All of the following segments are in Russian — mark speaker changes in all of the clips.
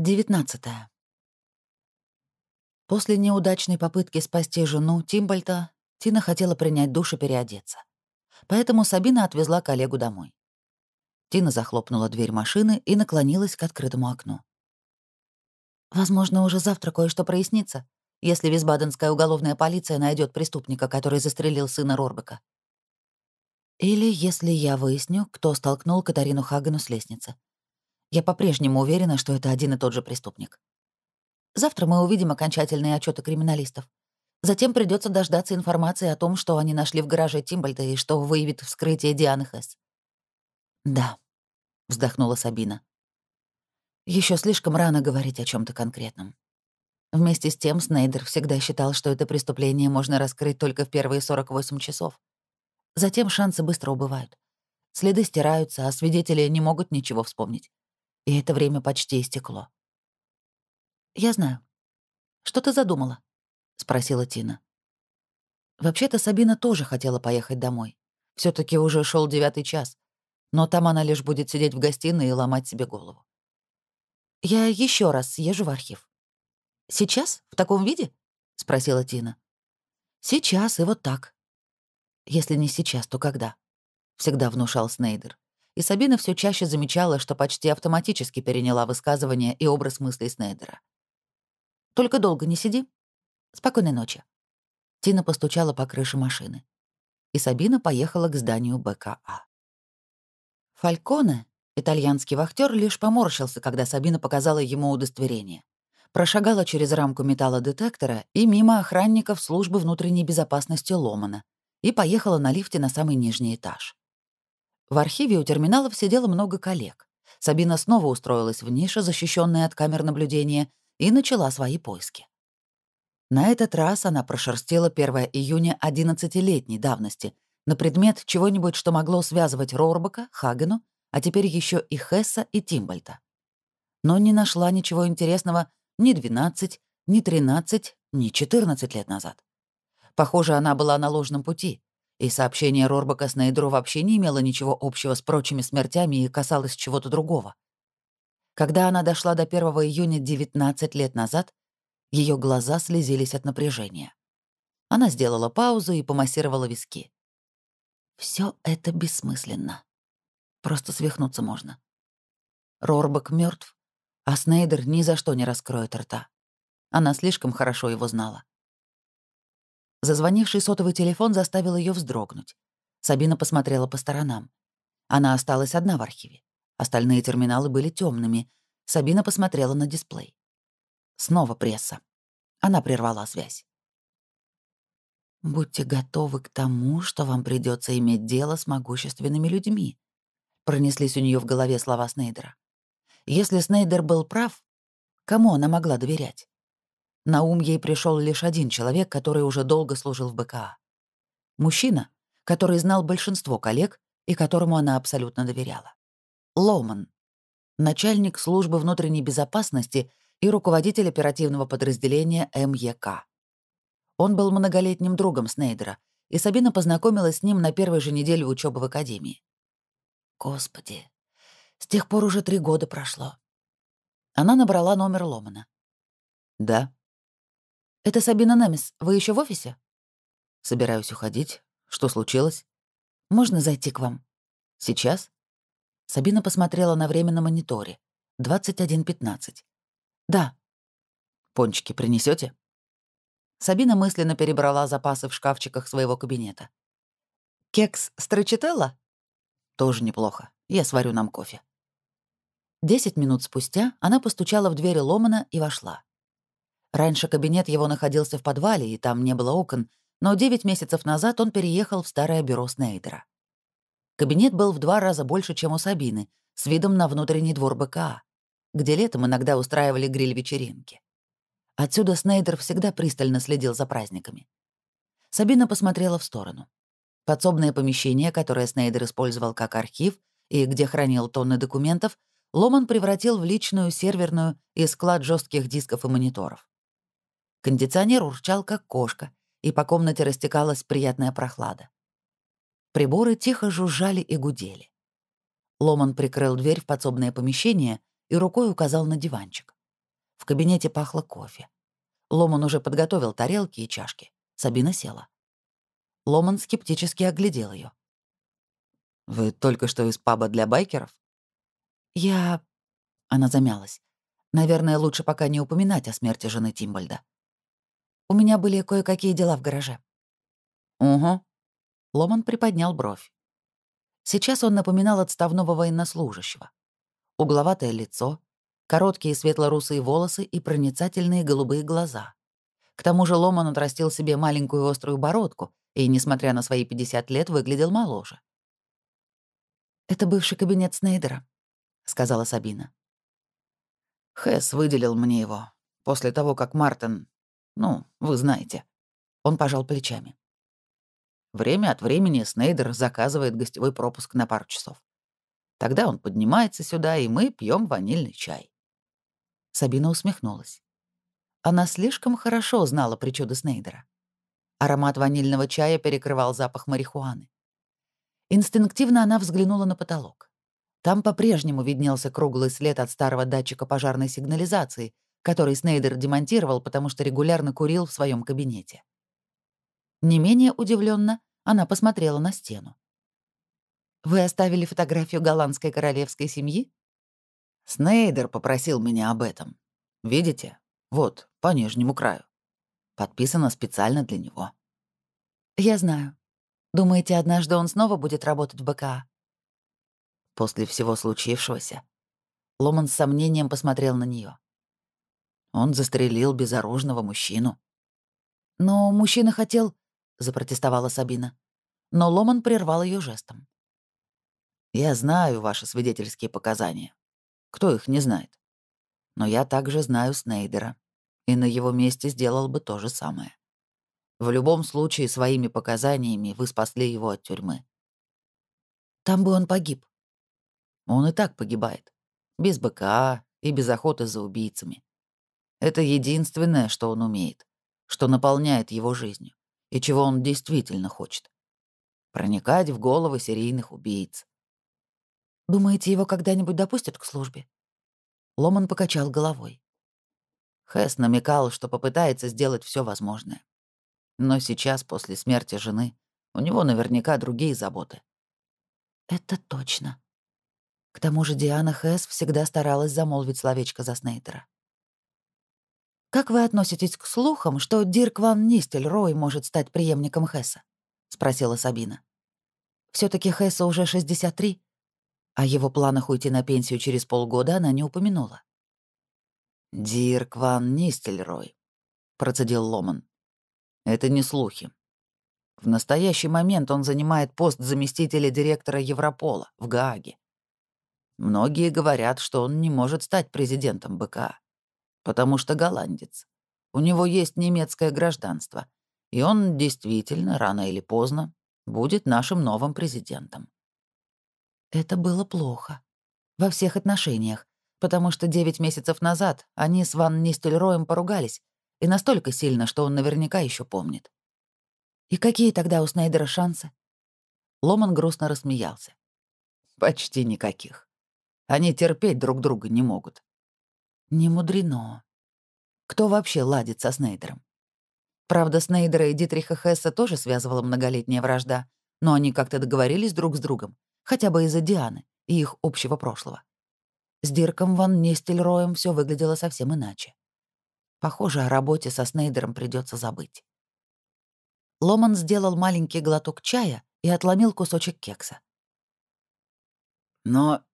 Speaker 1: 19. После неудачной попытки спасти жену Тимбольта, Тина хотела принять душ и переодеться. Поэтому Сабина отвезла коллегу домой. Тина захлопнула дверь машины и наклонилась к открытому окну. «Возможно, уже завтра кое-что прояснится, если Висбаденская уголовная полиция найдет преступника, который застрелил сына Рорбека. Или если я выясню, кто столкнул Катарину Хагену с лестницы. Я по-прежнему уверена, что это один и тот же преступник. Завтра мы увидим окончательные отчеты криминалистов. Затем придется дождаться информации о том, что они нашли в гараже Тимбольта и что выявит вскрытие Дианы Хэс. «Да», — вздохнула Сабина. Еще слишком рано говорить о чем то конкретном. Вместе с тем Снейдер всегда считал, что это преступление можно раскрыть только в первые 48 часов. Затем шансы быстро убывают. Следы стираются, а свидетели не могут ничего вспомнить. И это время почти истекло. «Я знаю. Что ты задумала?» — спросила Тина. Вообще-то Сабина тоже хотела поехать домой. все таки уже шел девятый час. Но там она лишь будет сидеть в гостиной и ломать себе голову. «Я еще раз съезжу в архив». «Сейчас? В таком виде?» — спросила Тина. «Сейчас и вот так», если не сейчас, то когда? Всегда внушал Снейдер. И Сабина все чаще замечала, что почти автоматически переняла высказывание и образ мыслей Снейдера. «Только долго не сиди. Спокойной ночи». Тина постучала по крыше машины. И Сабина поехала к зданию БКА. Фальконе, итальянский вахтер, лишь поморщился, когда Сабина показала ему удостоверение. Прошагала через рамку металлодетектора и мимо охранников службы внутренней безопасности Ломана, и поехала на лифте на самый нижний этаж. В архиве у терминалов сидело много коллег. Сабина снова устроилась в нише, защищенной от камер наблюдения, и начала свои поиски. На этот раз она прошерстила 1 июня 11-летней давности на предмет чего-нибудь, что могло связывать Рорбака, Хагену, а теперь еще и Хесса и Тимбольта. Но не нашла ничего интересного ни 12, ни 13, ни 14 лет назад. Похоже, она была на ложном пути, и сообщение Рорбака с Нейдру вообще не имело ничего общего с прочими смертями и касалось чего-то другого. Когда она дошла до 1 июня 19 лет назад, ее глаза слезились от напряжения. Она сделала паузу и помассировала виски. Все это бессмысленно. Просто свихнуться можно. Рорбак мертв, а Снейдер ни за что не раскроет рта. Она слишком хорошо его знала. Зазвонивший сотовый телефон заставил ее вздрогнуть. Сабина посмотрела по сторонам. Она осталась одна в архиве. Остальные терминалы были темными. Сабина посмотрела на дисплей. Снова пресса. Она прервала связь. «Будьте готовы к тому, что вам придется иметь дело с могущественными людьми», пронеслись у нее в голове слова Снейдера. Если Снейдер был прав, кому она могла доверять? На ум ей пришел лишь один человек, который уже долго служил в БКА. Мужчина, который знал большинство коллег и которому она абсолютно доверяла. Ломан, начальник службы внутренней безопасности и руководитель оперативного подразделения МЕК. Он был многолетним другом Снейдера, и Сабина познакомилась с ним на первой же неделе учебы в академии. Господи, с тех пор уже три года прошло. Она набрала номер Ломана. «Да», «Это Сабина Намис. Вы еще в офисе?» «Собираюсь уходить. Что случилось?» «Можно зайти к вам?» «Сейчас?» Сабина посмотрела на время на мониторе. 21.15. «Да». «Пончики принесете? Сабина мысленно перебрала запасы в шкафчиках своего кабинета. «Кекс строчителла?» «Тоже неплохо. Я сварю нам кофе». Десять минут спустя она постучала в дверь Ломана и вошла. Раньше кабинет его находился в подвале, и там не было окон, но 9 месяцев назад он переехал в старое бюро Снейдера. Кабинет был в два раза больше, чем у Сабины, с видом на внутренний двор БКА, где летом иногда устраивали гриль-вечеринки. Отсюда Снейдер всегда пристально следил за праздниками. Сабина посмотрела в сторону. Подсобное помещение, которое Снейдер использовал как архив и где хранил тонны документов, Ломан превратил в личную серверную и склад жестких дисков и мониторов. Кондиционер урчал, как кошка, и по комнате растекалась приятная прохлада. Приборы тихо жужжали и гудели. Ломан прикрыл дверь в подсобное помещение и рукой указал на диванчик. В кабинете пахло кофе. Ломан уже подготовил тарелки и чашки. Сабина села. Ломан скептически оглядел ее. «Вы только что из паба для байкеров?» «Я...» Она замялась. Наверное, лучше пока не упоминать о смерти жены Тимбальда. У меня были кое-какие дела в гараже. «Угу». Ломан приподнял бровь. Сейчас он напоминал отставного военнослужащего. Угловатое лицо, короткие светло-русые волосы и проницательные голубые глаза. К тому же Ломан отрастил себе маленькую острую бородку и, несмотря на свои 50 лет, выглядел моложе. «Это бывший кабинет Снейдера», — сказала Сабина. Хэс выделил мне его после того, как Мартин... Ну, вы знаете. Он пожал плечами. Время от времени Снейдер заказывает гостевой пропуск на пару часов. Тогда он поднимается сюда, и мы пьем ванильный чай. Сабина усмехнулась. Она слишком хорошо знала причуды Снейдера. Аромат ванильного чая перекрывал запах марихуаны. Инстинктивно она взглянула на потолок. Там по-прежнему виднелся круглый след от старого датчика пожарной сигнализации, который Снейдер демонтировал, потому что регулярно курил в своем кабинете. Не менее удивленно она посмотрела на стену. «Вы оставили фотографию голландской королевской семьи?» «Снейдер попросил меня об этом. Видите? Вот, по нижнему краю. Подписано специально для него. Я знаю. Думаете, однажды он снова будет работать в БКА? После всего случившегося Ломан с сомнением посмотрел на нее. Он застрелил безоружного мужчину. Но мужчина хотел, запротестовала Сабина. Но Ломан прервал ее жестом. Я знаю ваши свидетельские показания. Кто их не знает? Но я также знаю Снейдера и на его месте сделал бы то же самое. В любом случае, своими показаниями вы спасли его от тюрьмы. Там бы он погиб. Он и так погибает. Без БКА и без охоты за убийцами. Это единственное, что он умеет, что наполняет его жизнью и чего он действительно хочет. Проникать в головы серийных убийц. Думаете, его когда-нибудь допустят к службе? Ломан покачал головой. Хэс намекал, что попытается сделать все возможное. Но сейчас, после смерти жены, у него наверняка другие заботы. Это точно. К тому же Диана Хэс всегда старалась замолвить словечко за Снейтера. «Как вы относитесь к слухам, что Дирк Ван Нистель-Рой может стать преемником Хэса?» — спросила Сабина. все таки Хэсу уже 63. О его планах уйти на пенсию через полгода она не упомянула. «Дирк Ван Нистельрой», — процедил Ломан. «Это не слухи. В настоящий момент он занимает пост заместителя директора Европола в Гааге. Многие говорят, что он не может стать президентом БК, потому что голландец. У него есть немецкое гражданство, и он действительно, рано или поздно, будет нашим новым президентом». Это было плохо. Во всех отношениях, потому что девять месяцев назад они с Ван Нистельроем поругались, и настолько сильно, что он наверняка еще помнит. И какие тогда у Снайдера шансы? Ломан грустно рассмеялся. Почти никаких. Они терпеть друг друга не могут. Не мудрено. Кто вообще ладит со Снейдером? Правда, Снейдера и Дитриха Хесса тоже связывала многолетняя вражда, но они как-то договорились друг с другом, хотя бы из-за Дианы и их общего прошлого. С Дирком Ван Нестельроем все выглядело совсем иначе. Похоже, о работе со Снейдером придется забыть. Ломан сделал маленький глоток чая и отломил кусочек кекса. «Но,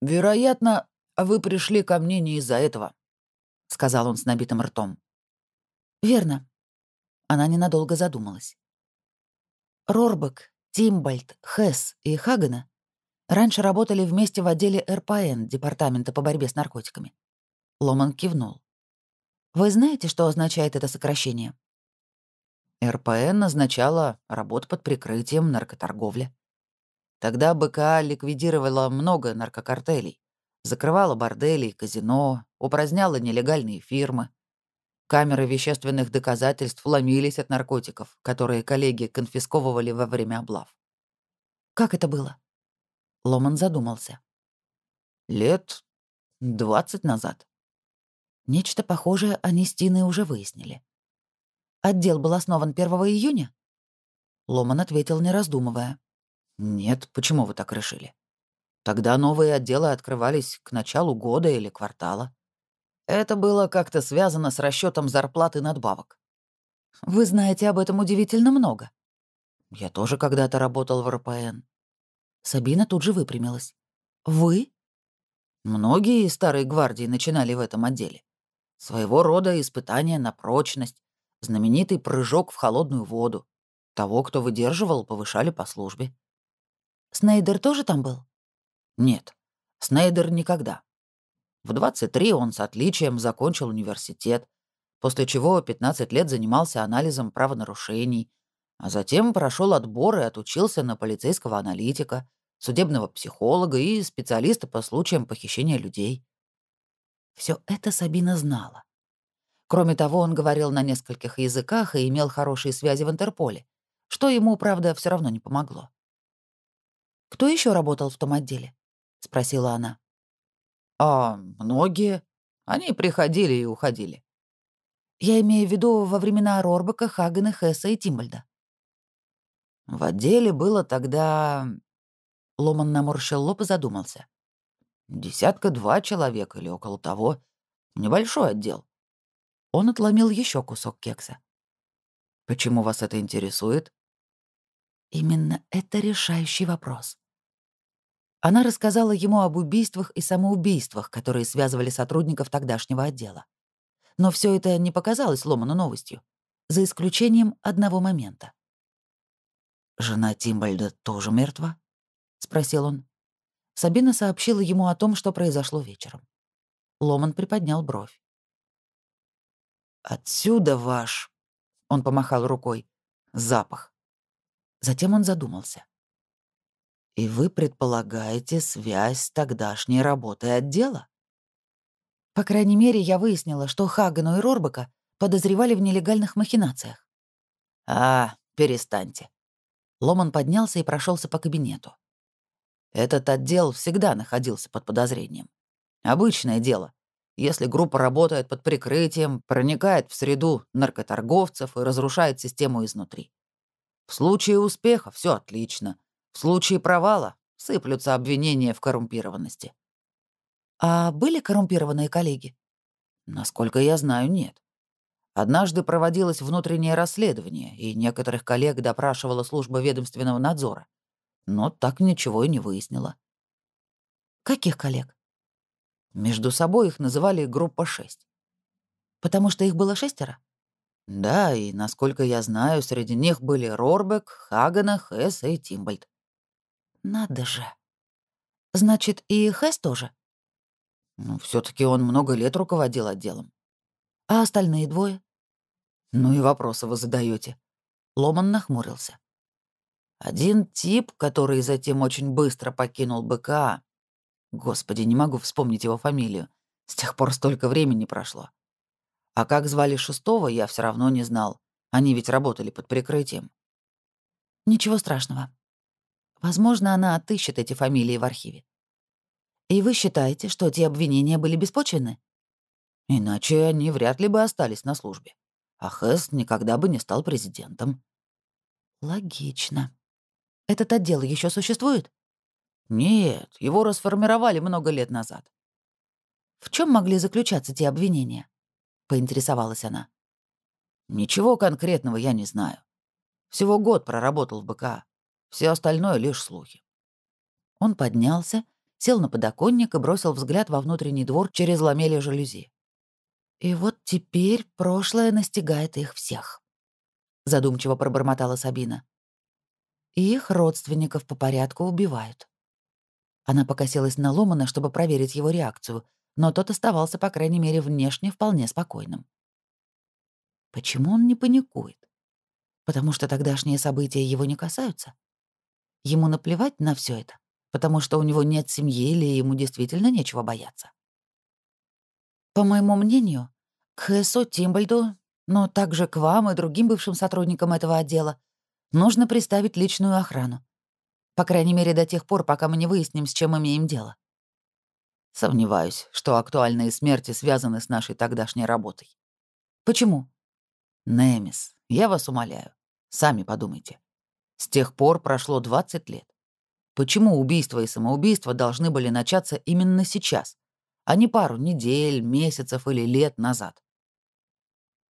Speaker 1: вероятно, вы пришли ко мне не из-за этого», — сказал он с набитым ртом. «Верно». Она ненадолго задумалась. Рорбек, Тимбальд, Хесс и Хагена Раньше работали вместе в отделе РПН, Департамента по борьбе с наркотиками. Ломан кивнул. Вы знаете, что означает это сокращение? РПН означало работа под прикрытием наркоторговля. Тогда БКА ликвидировала много наркокартелей, закрывала бордели и казино, упраздняла нелегальные фирмы. Камеры вещественных доказательств ломились от наркотиков, которые коллеги конфисковывали во время облав. Как это было? Ломан задумался. «Лет двадцать назад». Нечто похожее они с Тиной уже выяснили. Отдел был основан 1 июня? Ломан ответил, не раздумывая. «Нет, почему вы так решили? Тогда новые отделы открывались к началу года или квартала. Это было как-то связано с расчетом зарплаты надбавок. Вы знаете об этом удивительно много. Я тоже когда-то работал в РПН. Сабина тут же выпрямилась. Вы? Многие из старой гвардии начинали в этом отделе. Своего рода испытания на прочность, знаменитый прыжок в холодную воду. Того, кто выдерживал, повышали по службе. Снейдер тоже там был? Нет, Снейдер никогда. В 23 он с отличием закончил университет, после чего 15 лет занимался анализом правонарушений, а затем прошел отбор и отучился на полицейского аналитика, судебного психолога и специалиста по случаям похищения людей. Все это Сабина знала. Кроме того, он говорил на нескольких языках и имел хорошие связи в Интерполе, что ему, правда, все равно не помогло. «Кто еще работал в том отделе?» — спросила она. «А многие. Они приходили и уходили». «Я имею в виду во времена Рорбака, Хагена, Хесса и Тимбальда». «В отделе было тогда...» Ломан наморщил лоб и задумался. «Десятка-два человека или около того. Небольшой отдел». Он отломил еще кусок кекса. «Почему вас это интересует?» Именно это решающий вопрос. Она рассказала ему об убийствах и самоубийствах, которые связывали сотрудников тогдашнего отдела. Но все это не показалось Ломану новостью, за исключением одного момента. «Жена Тимбальда тоже мертва?» — спросил он. Сабина сообщила ему о том, что произошло вечером. Ломан приподнял бровь. «Отсюда ваш...» — он помахал рукой. «Запах». Затем он задумался. И вы предполагаете связь с тогдашней работой отдела? По крайней мере, я выяснила, что Хагану и Рорбака подозревали в нелегальных махинациях. А, перестаньте. Ломан поднялся и прошелся по кабинету. Этот отдел всегда находился под подозрением. Обычное дело. Если группа работает под прикрытием, проникает в среду наркоторговцев и разрушает систему изнутри. В случае успеха все отлично. В случае провала сыплются обвинения в коррумпированности. А были коррумпированные коллеги? Насколько я знаю, нет. Однажды проводилось внутреннее расследование, и некоторых коллег допрашивала служба ведомственного надзора. Но так ничего и не выяснила. Каких коллег? Между собой их называли группа 6. Потому что их было шестеро? Да, и, насколько я знаю, среди них были Рорбек, Хагена, Хесс и Тимбольд. Надо же. Значит, и Хэс тоже? Ну, все таки он много лет руководил отделом. А остальные двое? Ну и вопросы вы задаете. Ломан нахмурился. Один тип, который затем очень быстро покинул БК. Господи, не могу вспомнить его фамилию. С тех пор столько времени прошло. А как звали шестого, я все равно не знал. Они ведь работали под прикрытием. Ничего страшного. Возможно, она отыщет эти фамилии в архиве. И вы считаете, что эти обвинения были беспочвенны? Иначе они вряд ли бы остались на службе. А Хэс никогда бы не стал президентом. Логично. Этот отдел еще существует? Нет, его расформировали много лет назад. В чем могли заключаться те обвинения? Поинтересовалась она. Ничего конкретного я не знаю. Всего год проработал в БК. Все остальное — лишь слухи. Он поднялся, сел на подоконник и бросил взгляд во внутренний двор через ламели жалюзи. «И вот теперь прошлое настигает их всех», — задумчиво пробормотала Сабина. «И их родственников по порядку убивают». Она покосилась на Ломана, чтобы проверить его реакцию, но тот оставался, по крайней мере, внешне вполне спокойным. Почему он не паникует? Потому что тогдашние события его не касаются? Ему наплевать на все это, потому что у него нет семьи или ему действительно нечего бояться. По моему мнению, к Хэсу Тимбальду, но также к вам и другим бывшим сотрудникам этого отдела, нужно приставить личную охрану. По крайней мере, до тех пор, пока мы не выясним, с чем имеем дело. Сомневаюсь, что актуальные смерти связаны с нашей тогдашней работой.
Speaker 2: Почему?
Speaker 1: Немис, я вас умоляю. Сами подумайте. С тех пор прошло 20 лет. Почему убийство и самоубийство должны были начаться именно сейчас, а не пару недель, месяцев или лет назад?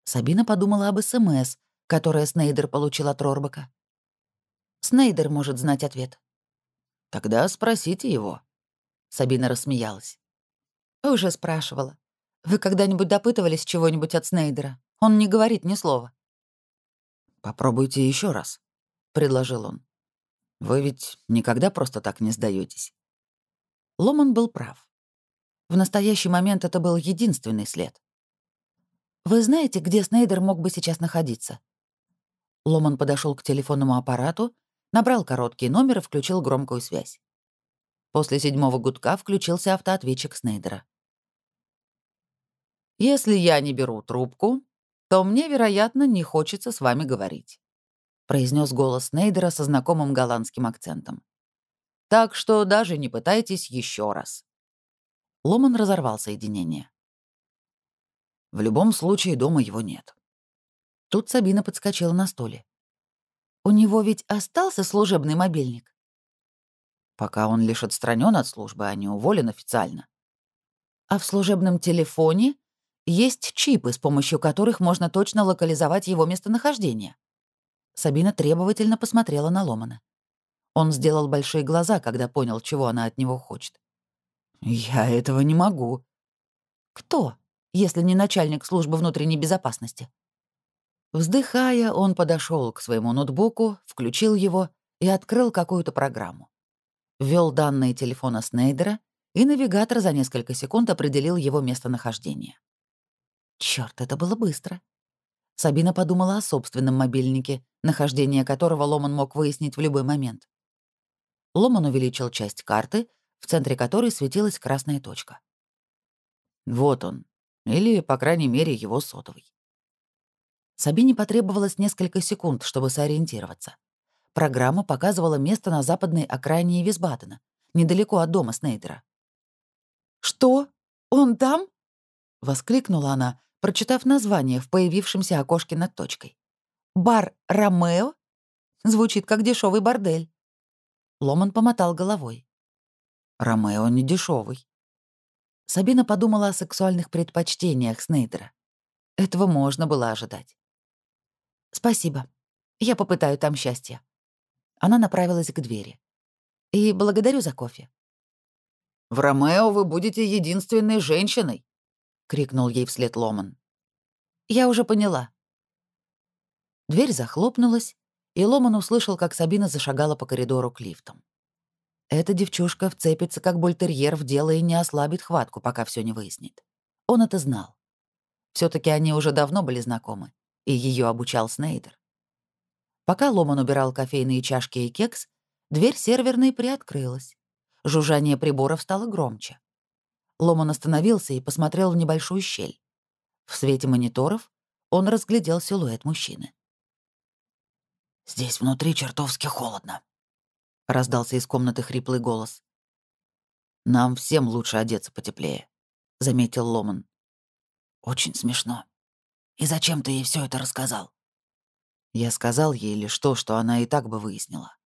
Speaker 2: Сабина подумала об СМС, которое Снейдер получил от Рорбака. Снейдер может знать ответ.
Speaker 1: Тогда спросите его. Сабина рассмеялась.
Speaker 2: Уже спрашивала. Вы когда-нибудь допытывались чего-нибудь от Снейдера? Он не говорит ни слова.
Speaker 1: Попробуйте еще раз, предложил он. Вы ведь никогда просто так не сдаетесь.
Speaker 2: Ломан был прав. В настоящий момент это был единственный след. «Вы знаете, где Снейдер мог бы сейчас находиться?» Ломан подошел к телефонному аппарату, набрал короткий номер и включил громкую связь. После седьмого гудка включился автоответчик Снейдера.
Speaker 1: «Если я не беру трубку, то мне, вероятно, не хочется с вами говорить произнес голос Снейдера со знакомым голландским акцентом. Так что даже не пытайтесь еще раз. Ломан разорвал соединение. В любом случае дома его нет.
Speaker 2: Тут Сабина подскочила на стуле. У него ведь остался служебный мобильник.
Speaker 1: Пока он лишь отстранен от службы, а не уволен официально.
Speaker 2: А в служебном телефоне есть чипы, с помощью которых можно точно локализовать его местонахождение. Сабина требовательно посмотрела на Ломана. Он сделал большие глаза, когда понял, чего она от него хочет.
Speaker 1: «Я этого не могу».
Speaker 2: «Кто, если не начальник службы внутренней безопасности?»
Speaker 1: Вздыхая, он подошел к своему ноутбуку, включил его и открыл какую-то программу. Ввел данные телефона Снейдера, и навигатор за несколько секунд определил его местонахождение.
Speaker 2: Черт, это было быстро. Сабина подумала о собственном мобильнике, нахождение которого Ломан мог выяснить в любой момент. Ломан увеличил часть карты, в центре которой светилась красная точка.
Speaker 1: Вот он. Или, по крайней мере, его сотовый.
Speaker 2: Сабине потребовалось несколько секунд, чтобы сориентироваться. Программа показывала место на западной окраине Висбадена, недалеко от дома Снейдера. «Что? Он там?» — воскликнула она, прочитав название в появившемся окошке над точкой. «Бар Ромео?» Звучит как дешевый бордель. Ломан помотал головой.
Speaker 1: «Ромео не дешевый.
Speaker 2: Сабина подумала о сексуальных предпочтениях Снейдера. Этого можно было ожидать. «Спасибо. Я попытаю там счастье». Она направилась к двери. «И благодарю за кофе».
Speaker 1: «В Ромео вы будете единственной женщиной», крикнул ей вслед Ломан.
Speaker 2: «Я уже поняла».
Speaker 1: Дверь захлопнулась, и Ломан услышал, как Сабина зашагала по коридору к лифтам. Эта девчушка вцепится, как бультерьер, в дело и не ослабит хватку, пока все не выяснит. Он это знал. все таки они уже давно были знакомы, и ее обучал Снейдер. Пока Ломан убирал кофейные чашки и кекс, дверь серверной приоткрылась. Жужжание приборов стало громче. Ломан остановился и посмотрел в небольшую щель. В свете мониторов он разглядел силуэт мужчины.
Speaker 3: «Здесь внутри чертовски холодно», — раздался из комнаты хриплый голос.
Speaker 1: «Нам всем лучше одеться потеплее», — заметил Ломан.
Speaker 3: «Очень смешно. И зачем ты ей все это рассказал?»
Speaker 1: Я сказал ей лишь то, что она и так бы выяснила.